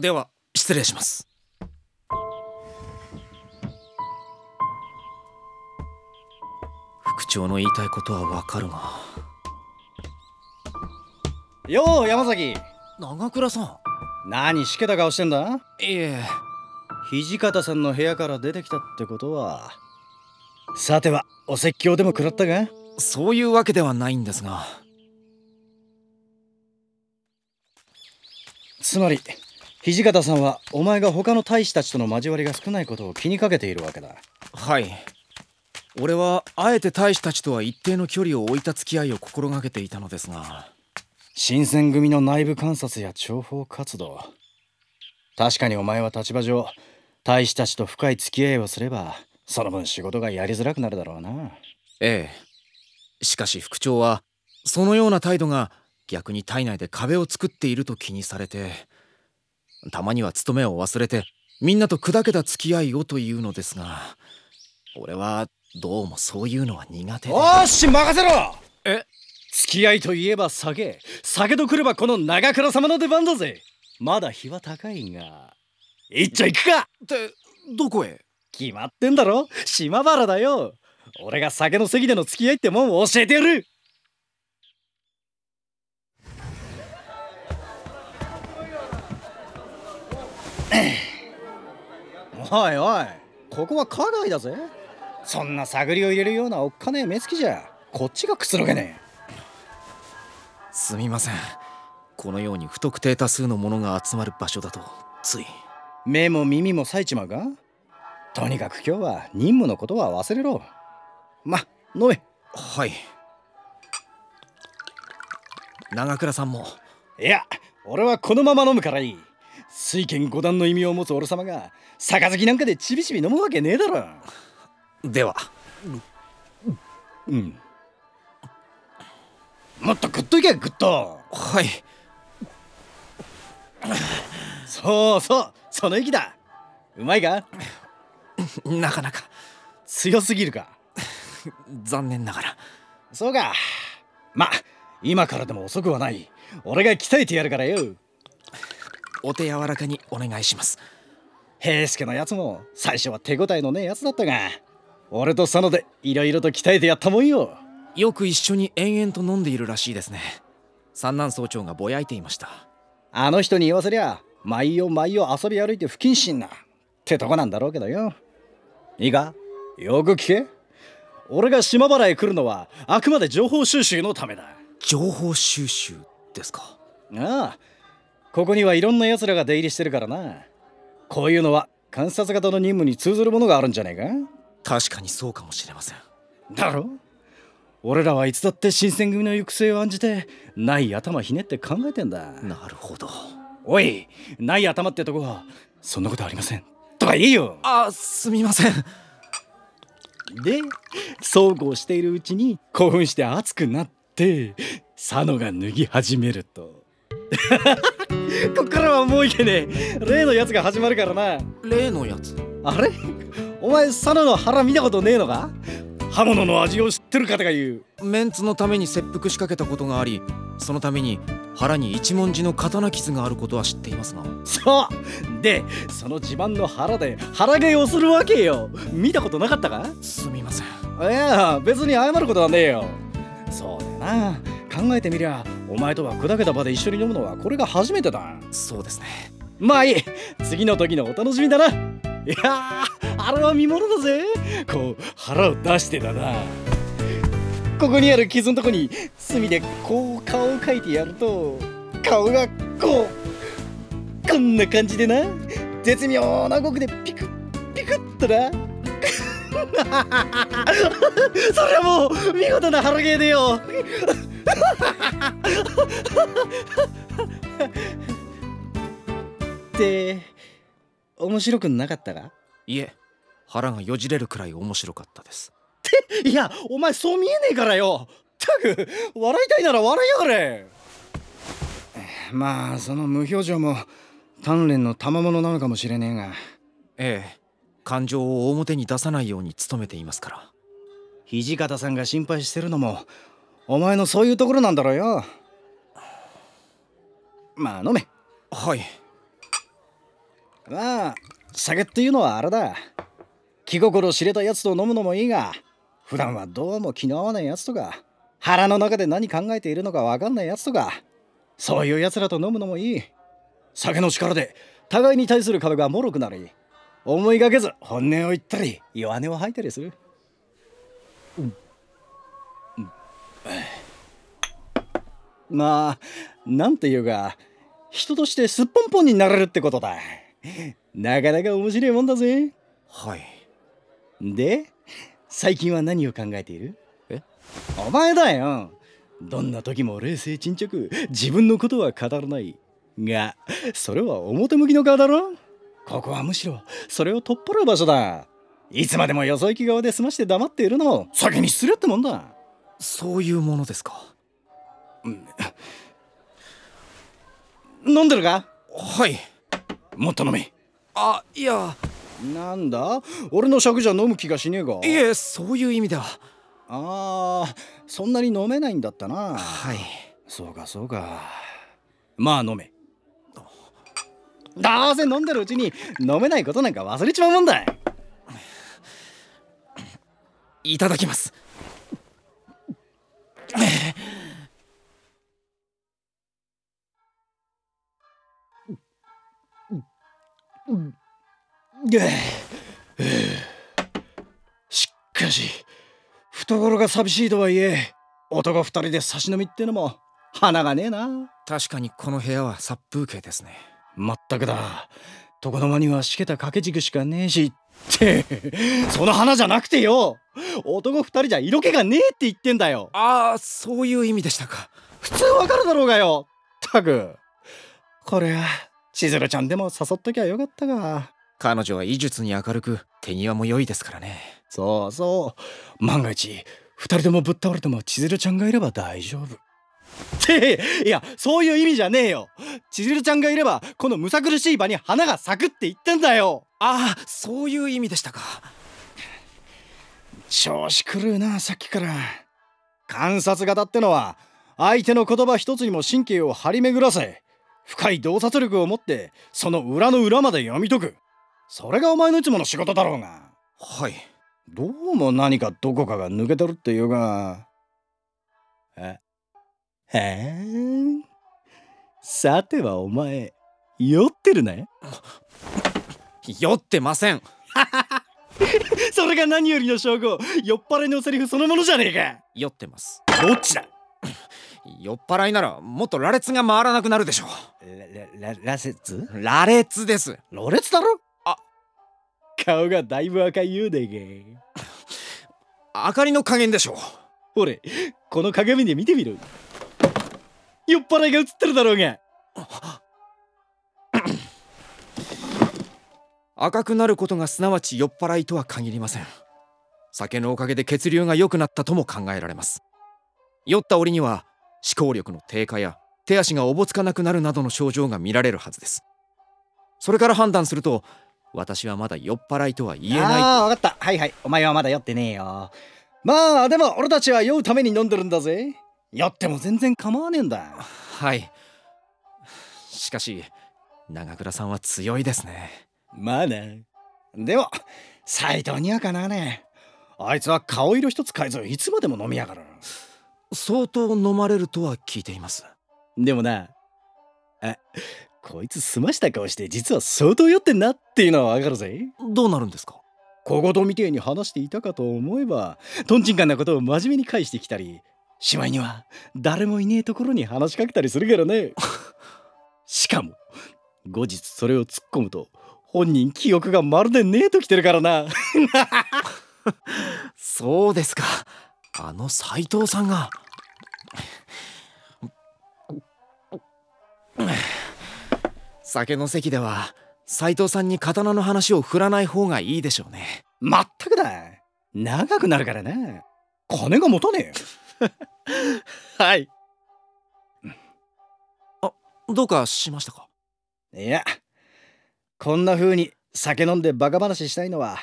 では失礼します。副長の言いたいことはわかるが。よう山崎。長倉さん。何しけた顔してんだ？いえ。土方さんの部屋から出てきたってことは。さてはお説教でも食らったか？そういうわけではないんですが。つまり土方さんはお前が他の大使たちとの交わりが少ないことを気にかけているわけだ。はい。俺はあえて大使たちとは一定の距離を置いた付き合いを心がけていたのですが。新選組の内部観察や諜報活動。確かにお前は立場上大使たちと深い付き合いをすればその分仕事がやりづらくなるだろうな。ええ。しかし副長はそのような態度が逆に体内で壁を作っていると気にされてたまには務めを忘れてみんなと砕けた付き合いをというのですが俺はどうもそういうのは苦手で。おーし任せろ！え？付き合いといえば酒。酒とくればこの長倉様の出番だぜ。まだ日は高いが。一丁行くか！ってどこへ？決まってんだろ。島原だよ。俺が酒の席での付き合いってもんを教えてやる おいおいここは花街だぜ。そんな探りを入れるようなおっかねえ目つきじゃこっちがくつろげねすみません。このように不特定多数の者が集まる場所だとつい。え目も耳も冴えちまうかとにかく今日は任務のことは忘れろ。ま飲め。はい。長倉さんも。いや俺はこのまま飲むからいい水剣五段の意味を持つ俺様が杯なんかでちびちび飲むわけねえだろ。では。うん。もっとグッといけグッと。はい。そうそうその息だ。うまいか？なかなか。強すぎるか？残念ながら。そうか。ま今からでも遅くはない。俺が鍛えてやるからよお手柔らかにお願いします。平助のやつも最初は手応えのねえやつだったが俺と佐野でいろいろと鍛えてやったもんよ。よく一緒に延々と飲んでいるらしいですね。三男総長がぼやいていました。あの人に言わせりゃ毎夜毎夜遊び歩いて不謹慎なってとこなんだろうけどよ。いいか？よく聞け。俺が島原へ来るのはあくまで情報収集のためだ。情報収集ですか？ああここにはいろんな奴らが出入りしてるからな。こういうのは観察型の任務に通ずるものがあるんじゃねえ確かにそうかもしれません。かだろ？俺らはいつだって新選組の行く末を案じてない頭ひねって考えてんだ。なるほど。おいない頭ってとこはそんなことありません。とかいいよ。あすみません。でそうこうしているうちに興奮して熱くなって佐野が脱ぎ始めると こっからはもういけねえ。例のやつが始まるからな。例のやつ？あれ？お前佐野の腹見たことねえのか？刃物の味を知ってる方が言う。メンツのために切腹しかけたことがありそのために腹に一文字の刀傷があることは知っていますが。そう。でその自慢の腹で腹芸をするわけよ。見たことなかったか？すみません。いや別に謝ることはねえよ。そうだよな。考えてみりゃお前とは砕けた場で一緒に飲むのはこれが初めてだ。そうですね。まあいい。次の時のお楽しみだな。いやーあれは見ものだぜ。こう腹を出してだな。ここにある傷のとこに墨でこう顔を描いてやると顔がこうこんな感じでな。絶妙な動きでピクッピクッとな。それはもう見事な腹芸でよ って面白くなかったか？いえ腹がよじれるくらい面白かったです。いやお前そう見えねえからよ。ったく笑いたいなら笑いやがれ。まあその無表情も鍛錬の賜物なのかもしれねえが。ええ感情を表に出さないように努めていますから。土方さんが心配してるのもお前のそういうところなんだろうよまあ飲め。はい。まあ酒っていうのはあれだ。気心知れたやつと飲むのもいいが普段はどうも気の合わないやつとか腹の中で何考えているのか分かんないやつとかそういうやつらと飲むのもいい。酒の力で互いに対する壁が脆くなり思いがけず本音を言ったり弱音を吐いたりする、うん。うん。まあなんていうか人としてすっぽんぽんになれるってことだ。なかなか面白いもんだぜ。はい。で最近は何を考えている？え？お前だよ。どんな時も冷静沈着。自分のことは語らない。がそれは表向きの顔だろここはむしろそれを取っ払う場所だ。いつまでもよそ行き側で済まして黙っているのも先に失礼ってもんだ。そういうものですか飲んでるか？はい。もっと飲め。あいや。なんだ？俺の尺じゃ飲む気がしねえが。いえそういう意味では。あーそんなに飲めないんだったな。はい。そうかそうか。まあ飲め。どうせ飲んでるうちに飲めないことなんか忘れちまうもんだいただきます しかし懐が寂しいとはいえ男二人で差し飲みってのも花がねえな。確かにこの部屋は殺風景ですね。まったくだ。床の間にはしけた掛け軸しかねえしって。その花じゃなくてよ。男二人じゃ色気がねえって言ってんだよ。ああそういう意味でしたか。普通わかるだろうがよ。ったく。これは千鶴ちゃんでも誘っときゃよかったが。彼女は医術に明るく手際も良いですからね。そうそう。万が一二人ともぶっ倒れても千鶴ちゃんがいれば大丈夫。っていやそういう意味じゃねえよ。千鶴ちゃんがいればこのむさ苦しい場に花が咲くって言ってんだよ。ああそういう意味でしたか。調子狂うなさっきから。観察型ってのは相手の言葉一つにも神経を張り巡らせ深い洞察力を持ってその裏の裏まで読み解く。それがお前のいつもの仕事だろうが。はい。どうも何かどこかが抜けてるっていうが。えへえ。さてはお前酔ってるね？酔ってません。それが何よりの証拠。酔っ払いのセリフそのものじゃねえ酔ってます。かどっちだ？酔っ払いならもっと羅列が回らなくなるでしょラララセツう羅列です。ろれつだろ？あ。顔がだいぶ赤いようだが明かりの加減でしょう。ほれこの鏡で見てみろ酔っ払いが映ってるだろうが。赤くなることがすなわち酔っ払いとは限りません。酒のおかげで血流が良くなったとも考えられます。酔った折には思考力の低下や手足がおぼつかなくなるなどの症状が見られるはずです。それから判断すると私はまだ酔っ払いとは言えないああ分かった。はいはい。お前はまだ酔ってねえよ。まあでも俺たちは酔うために飲んでるんだぜ。酔っても全然構わねえんだはい。しかし長倉さんは強いですね。まあなでも斎藤にはかなわねえ。あいつは顔色一つ変えずいつまでも飲みやがる相当飲まれるとは聞いています。でもなあこいつ澄ました顔して実は相当酔ってんなっていうのはわかるぜ。どうなるんですか？小言みてえに話していたかと思えばとんちんかんなことを真面目に返してきたりしまいには誰もいねえところに話しかけたりするからね。しかも後日それを突っ込むと本人記憶がまるでねえときてるからな。そうですかあの斎藤さんが。酒の席では斎藤さんに刀の話を振らない方がいいでしょうね。まったくだ長くなるからな金が持たねえよ。はい。どうかしましたか？いやこんな風に酒飲んでバカ話したいのは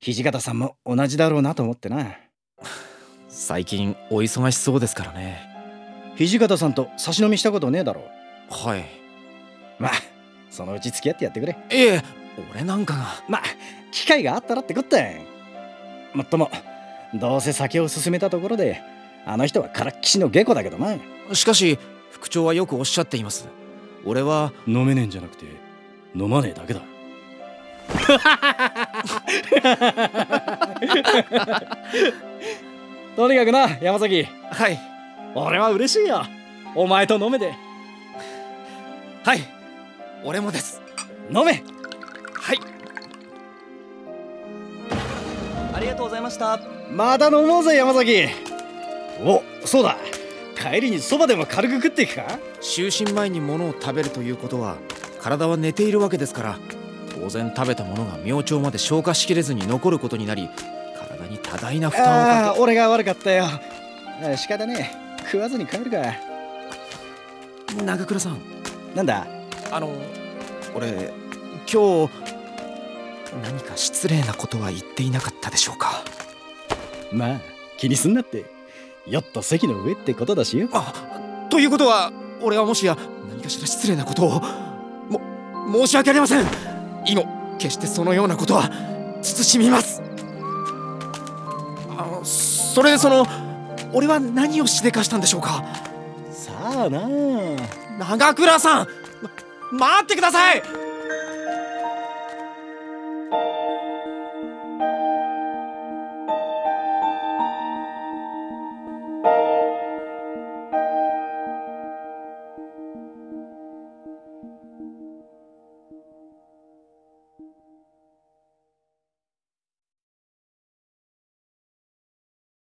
土方さんも同じだろうなと思ってな 最近お忙しそうですからね。土方さんと差し飲みしたことねえだろはい。まあそのうち付き合ってやってくれ。いえ俺なんかが。まあ機会があったらってこったもっともどうせ酒を勧めたところであの人はからっきしの下戸だけどな。しかし副長はよくおっしゃっています。俺は飲めねえんじゃなくて飲まねえだけだ とにかくな山崎。はい。俺は嬉しいよ。お前と飲めて。はい。俺もです。飲め。はい。ありがとうございました。また飲もうぜ山崎。お。そうだ。帰りにそばでも軽く食っていくか？就寝前に物を食べるということは体は寝ているわけですから当然食べたものが明朝まで消化しきれずに残ることになり体に多大な負担をかああ俺が悪かったよ。あ仕方ねえ。食わずに帰るか。け長倉さん。なんだ？あの俺今日何か失礼なことは言っていなかったでしょうか？まあ気にすんなって。酔った席の上ってことだしよ。あということは俺はもしや何かしら失礼なことをも申し訳ありません。以後決してそのようなことは慎みますそれでその俺は何をしでかしたんでしょうか？さあな長倉さん、ま待ってください